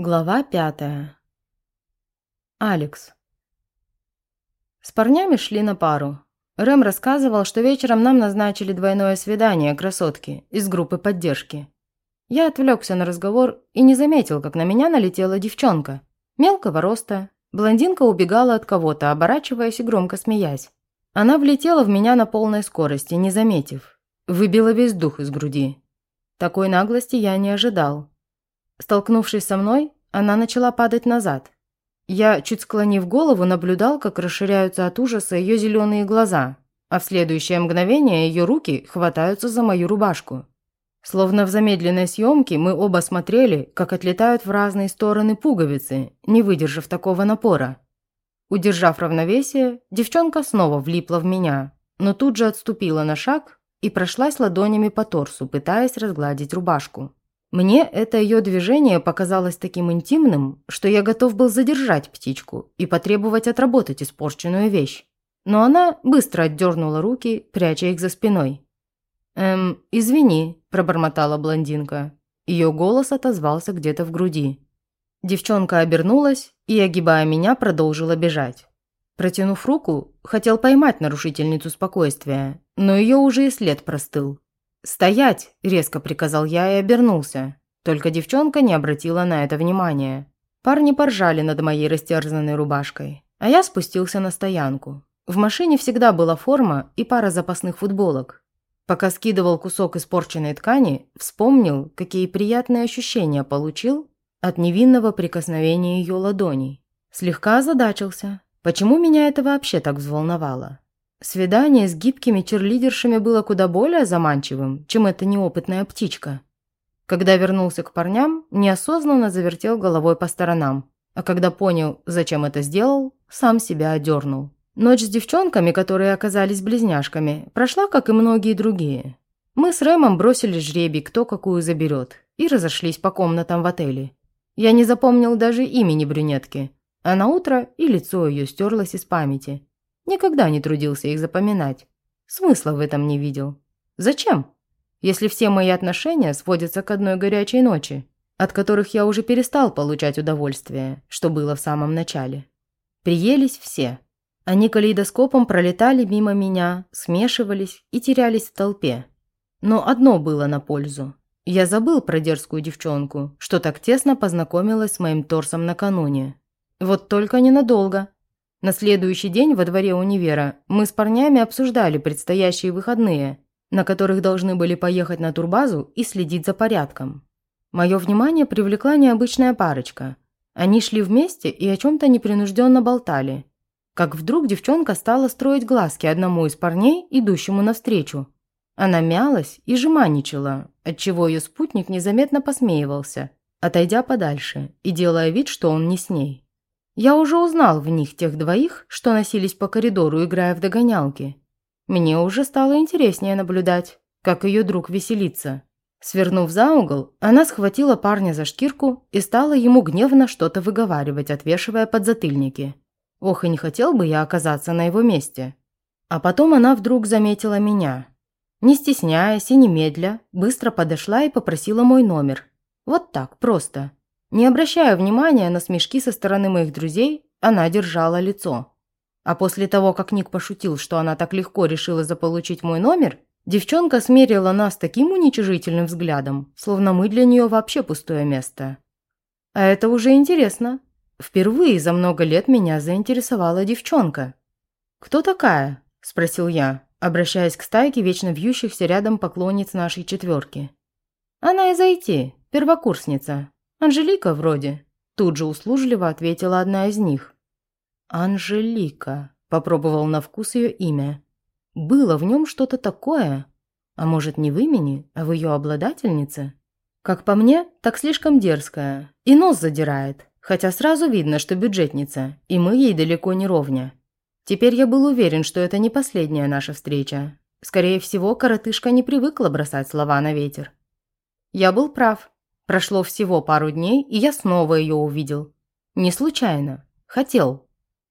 Глава пятая. Алекс. С парнями шли на пару. Рэм рассказывал, что вечером нам назначили двойное свидание красотки из группы поддержки. Я отвлекся на разговор и не заметил, как на меня налетела девчонка. Мелкого роста. Блондинка убегала от кого-то, оборачиваясь и громко смеясь. Она влетела в меня на полной скорости, не заметив. Выбила весь дух из груди. Такой наглости я не ожидал. Столкнувшись со мной, она начала падать назад. Я, чуть склонив голову, наблюдал, как расширяются от ужаса ее зеленые глаза, а в следующее мгновение ее руки хватаются за мою рубашку. Словно в замедленной съемке мы оба смотрели, как отлетают в разные стороны пуговицы, не выдержав такого напора. Удержав равновесие, девчонка снова влипла в меня, но тут же отступила на шаг и прошлась ладонями по торсу, пытаясь разгладить рубашку. Мне это ее движение показалось таким интимным, что я готов был задержать птичку и потребовать отработать испорченную вещь. Но она быстро отдернула руки, пряча их за спиной. «Эм, извини», – пробормотала блондинка. Ее голос отозвался где-то в груди. Девчонка обернулась и, огибая меня, продолжила бежать. Протянув руку, хотел поймать нарушительницу спокойствия, но ее уже и след простыл. «Стоять!» – резко приказал я и обернулся. Только девчонка не обратила на это внимания. Парни поржали над моей растерзанной рубашкой, а я спустился на стоянку. В машине всегда была форма и пара запасных футболок. Пока скидывал кусок испорченной ткани, вспомнил, какие приятные ощущения получил от невинного прикосновения ее ладоней. Слегка озадачился. Почему меня это вообще так взволновало? Свидание с гибкими черлидершами было куда более заманчивым, чем эта неопытная птичка. Когда вернулся к парням, неосознанно завертел головой по сторонам, а когда понял, зачем это сделал, сам себя одернул. Ночь с девчонками, которые оказались близняшками, прошла, как и многие другие. Мы с Рэмом бросили жребий, кто какую заберет, и разошлись по комнатам в отеле. Я не запомнил даже имени брюнетки, а на утро и лицо ее стерлось из памяти. Никогда не трудился их запоминать. Смысла в этом не видел. Зачем? Если все мои отношения сводятся к одной горячей ночи, от которых я уже перестал получать удовольствие, что было в самом начале. Приелись все. Они калейдоскопом пролетали мимо меня, смешивались и терялись в толпе. Но одно было на пользу. Я забыл про дерзкую девчонку, что так тесно познакомилась с моим торсом накануне. Вот только ненадолго. На следующий день во дворе универа мы с парнями обсуждали предстоящие выходные, на которых должны были поехать на турбазу и следить за порядком. Мое внимание привлекла необычная парочка. Они шли вместе и о чем-то непринужденно болтали. Как вдруг девчонка стала строить глазки одному из парней, идущему навстречу. Она мялась и жеманничала, отчего ее спутник незаметно посмеивался, отойдя подальше и делая вид, что он не с ней. Я уже узнал в них тех двоих, что носились по коридору, играя в догонялки. Мне уже стало интереснее наблюдать, как ее друг веселится. Свернув за угол, она схватила парня за шкирку и стала ему гневно что-то выговаривать, отвешивая подзатыльники. Ох, и не хотел бы я оказаться на его месте. А потом она вдруг заметила меня. Не стесняясь и немедля, быстро подошла и попросила мой номер. Вот так, просто. Не обращая внимания на смешки со стороны моих друзей, она держала лицо. А после того, как Ник пошутил, что она так легко решила заполучить мой номер, девчонка смерила нас таким уничижительным взглядом, словно мы для нее вообще пустое место. А это уже интересно. Впервые за много лет меня заинтересовала девчонка. «Кто такая?» – спросил я, обращаясь к стайке вечно вьющихся рядом поклонниц нашей четверки. «Она из IT, первокурсница», «Анжелика вроде», – тут же услужливо ответила одна из них. «Анжелика», – попробовал на вкус ее имя. Было в нем что-то такое. А может, не в имени, а в ее обладательнице? Как по мне, так слишком дерзкая. И нос задирает. Хотя сразу видно, что бюджетница, и мы ей далеко не ровня. Теперь я был уверен, что это не последняя наша встреча. Скорее всего, коротышка не привыкла бросать слова на ветер. Я был прав. Прошло всего пару дней, и я снова ее увидел. Не случайно. Хотел.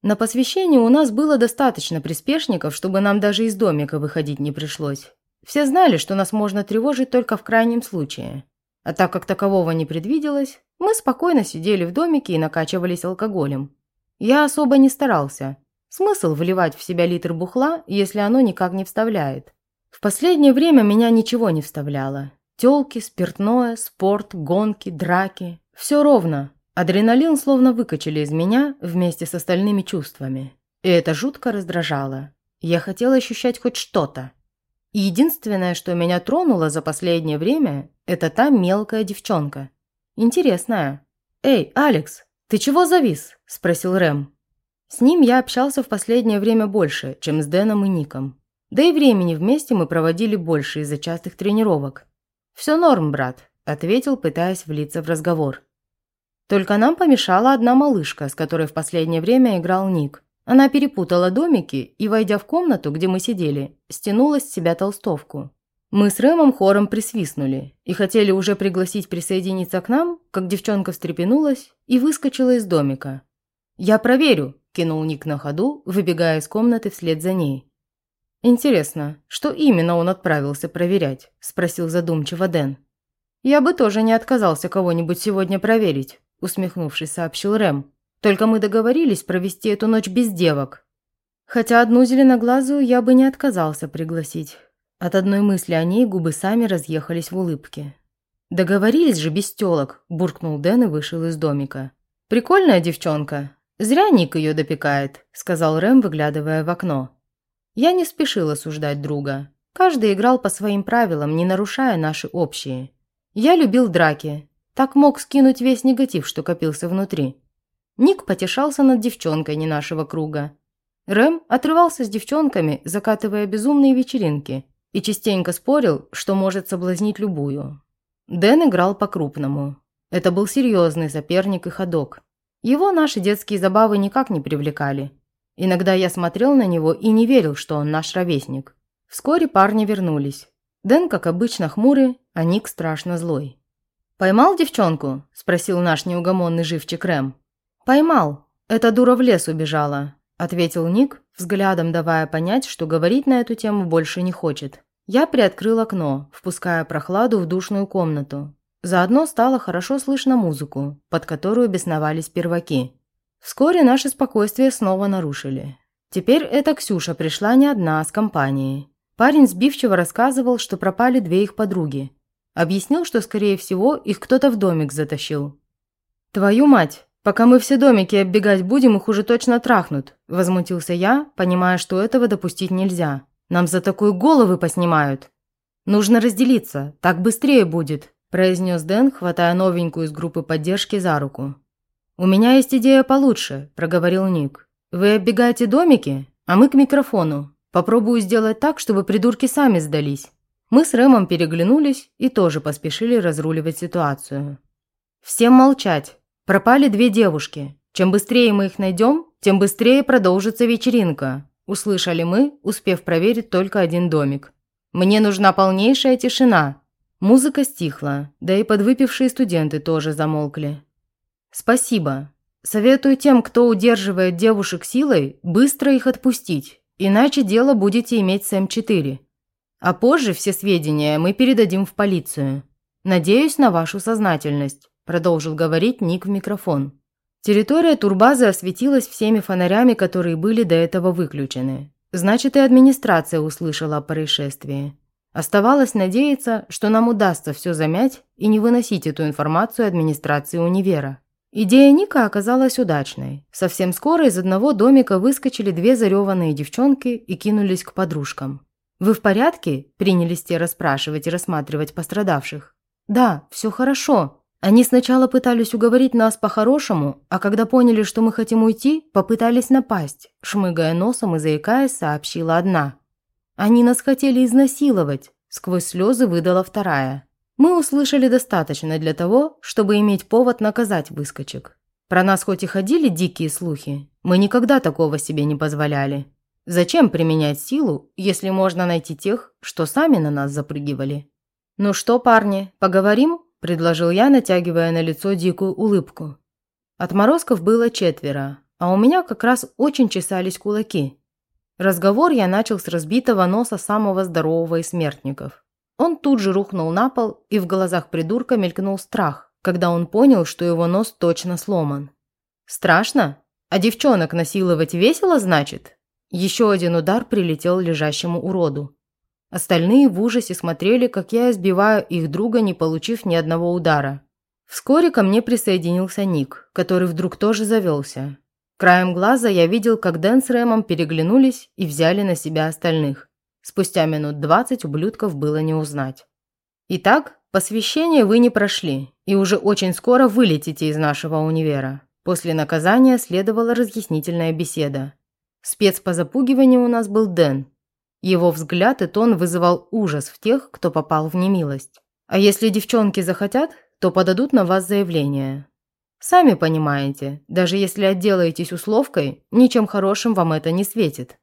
На посвящении у нас было достаточно приспешников, чтобы нам даже из домика выходить не пришлось. Все знали, что нас можно тревожить только в крайнем случае. А так как такового не предвиделось, мы спокойно сидели в домике и накачивались алкоголем. Я особо не старался. Смысл вливать в себя литр бухла, если оно никак не вставляет. В последнее время меня ничего не вставляло. Тёлки, спиртное, спорт, гонки, драки. Все ровно. Адреналин словно выкачали из меня вместе с остальными чувствами. И это жутко раздражало. Я хотела ощущать хоть что-то. И единственное, что меня тронуло за последнее время, это та мелкая девчонка. Интересная. «Эй, Алекс, ты чего завис?» – спросил Рэм. С ним я общался в последнее время больше, чем с Дэном и Ником. Да и времени вместе мы проводили больше из-за частых тренировок. «Все норм, брат», – ответил, пытаясь влиться в разговор. Только нам помешала одна малышка, с которой в последнее время играл Ник. Она перепутала домики и, войдя в комнату, где мы сидели, стянула с себя толстовку. Мы с Рэмом хором присвистнули и хотели уже пригласить присоединиться к нам, как девчонка встрепенулась и выскочила из домика. «Я проверю», – кинул Ник на ходу, выбегая из комнаты вслед за ней. «Интересно, что именно он отправился проверять?» – спросил задумчиво Дэн. «Я бы тоже не отказался кого-нибудь сегодня проверить», – усмехнувшись, сообщил Рэм. Только мы договорились провести эту ночь без девок. Хотя одну зеленоглазую я бы не отказался пригласить. От одной мысли о ней губы сами разъехались в улыбке. «Договорились же без тёлок», – буркнул Дэн и вышел из домика. «Прикольная девчонка. Зря Ник ее допекает», – сказал Рэм, выглядывая в окно. Я не спешил осуждать друга. Каждый играл по своим правилам, не нарушая наши общие. Я любил драки. Так мог скинуть весь негатив, что копился внутри. Ник потешался над девчонкой не нашего круга. Рэм отрывался с девчонками, закатывая безумные вечеринки, и частенько спорил, что может соблазнить любую. Дэн играл по-крупному. Это был серьезный соперник и ходок. Его наши детские забавы никак не привлекали. Иногда я смотрел на него и не верил, что он наш ровесник. Вскоре парни вернулись. Дэн, как обычно, хмурый, а Ник страшно злой. «Поймал девчонку?» – спросил наш неугомонный живчик Рэм. «Поймал. Эта дура в лес убежала», – ответил Ник, взглядом давая понять, что говорить на эту тему больше не хочет. Я приоткрыл окно, впуская прохладу в душную комнату. Заодно стало хорошо слышно музыку, под которую бесновались перваки. Вскоре наше спокойствие снова нарушили. Теперь эта Ксюша пришла не одна, а с компанией. Парень сбивчиво рассказывал, что пропали две их подруги. Объяснил, что, скорее всего, их кто-то в домик затащил. «Твою мать! «Пока мы все домики оббегать будем, их уже точно трахнут», – возмутился я, понимая, что этого допустить нельзя. «Нам за такую головы поснимают». «Нужно разделиться, так быстрее будет», – произнес Дэн, хватая новенькую из группы поддержки за руку. «У меня есть идея получше», – проговорил Ник. «Вы оббегаете домики, а мы к микрофону. Попробую сделать так, чтобы придурки сами сдались». Мы с Рэмом переглянулись и тоже поспешили разруливать ситуацию. «Всем молчать!» Пропали две девушки. Чем быстрее мы их найдем, тем быстрее продолжится вечеринка. Услышали мы, успев проверить только один домик. Мне нужна полнейшая тишина. Музыка стихла, да и подвыпившие студенты тоже замолкли. Спасибо. Советую тем, кто удерживает девушек силой, быстро их отпустить, иначе дело будете иметь с М4. А позже все сведения мы передадим в полицию. Надеюсь на вашу сознательность продолжил говорить Ник в микрофон. Территория турбазы осветилась всеми фонарями, которые были до этого выключены. Значит, и администрация услышала о происшествии. Оставалось надеяться, что нам удастся все замять и не выносить эту информацию администрации универа. Идея Ника оказалась удачной. Совсем скоро из одного домика выскочили две зареванные девчонки и кинулись к подружкам. «Вы в порядке?» – принялись те расспрашивать и рассматривать пострадавших. «Да, все хорошо», они сначала пытались уговорить нас по-хорошему, а когда поняли, что мы хотим уйти, попытались напасть, шмыгая носом и заикаясь, сообщила одна. Они нас хотели изнасиловать, сквозь слезы выдала вторая. Мы услышали достаточно для того, чтобы иметь повод наказать выскочек. Про нас хоть и ходили дикие слухи, мы никогда такого себе не позволяли. Зачем применять силу, если можно найти тех, что сами на нас запрыгивали? Ну что, парни, поговорим? – предложил я, натягивая на лицо дикую улыбку. Отморозков было четверо, а у меня как раз очень чесались кулаки. Разговор я начал с разбитого носа самого здорового из смертников. Он тут же рухнул на пол, и в глазах придурка мелькнул страх, когда он понял, что его нос точно сломан. «Страшно? А девчонок насиловать весело, значит?» Еще один удар прилетел лежащему уроду. Остальные в ужасе смотрели, как я избиваю их друга, не получив ни одного удара. Вскоре ко мне присоединился Ник, который вдруг тоже завелся. Краем глаза я видел, как Дэн с Рэмом переглянулись и взяли на себя остальных. Спустя минут двадцать ублюдков было не узнать. Итак, посвящение вы не прошли, и уже очень скоро вылетите из нашего универа. После наказания следовала разъяснительная беседа. Спец по запугиванию у нас был Дэн. Его взгляд и тон вызывал ужас в тех, кто попал в немилость. А если девчонки захотят, то подадут на вас заявление. Сами понимаете, даже если отделаетесь условкой, ничем хорошим вам это не светит.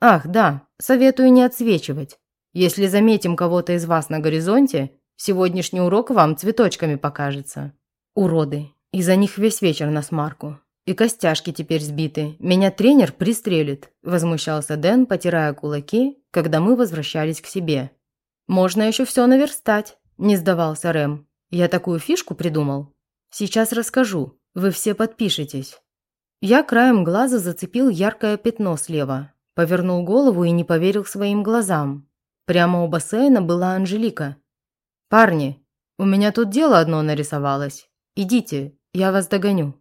Ах, да, советую не отсвечивать. Если заметим кого-то из вас на горизонте, сегодняшний урок вам цветочками покажется. Уроды, из-за них весь вечер на смарку. И костяшки теперь сбиты. Меня тренер пристрелит», – возмущался Дэн, потирая кулаки, когда мы возвращались к себе. «Можно еще все наверстать», – не сдавался Рэм. «Я такую фишку придумал. Сейчас расскажу. Вы все подпишетесь». Я краем глаза зацепил яркое пятно слева, повернул голову и не поверил своим глазам. Прямо у бассейна была Анжелика. «Парни, у меня тут дело одно нарисовалось. Идите, я вас догоню».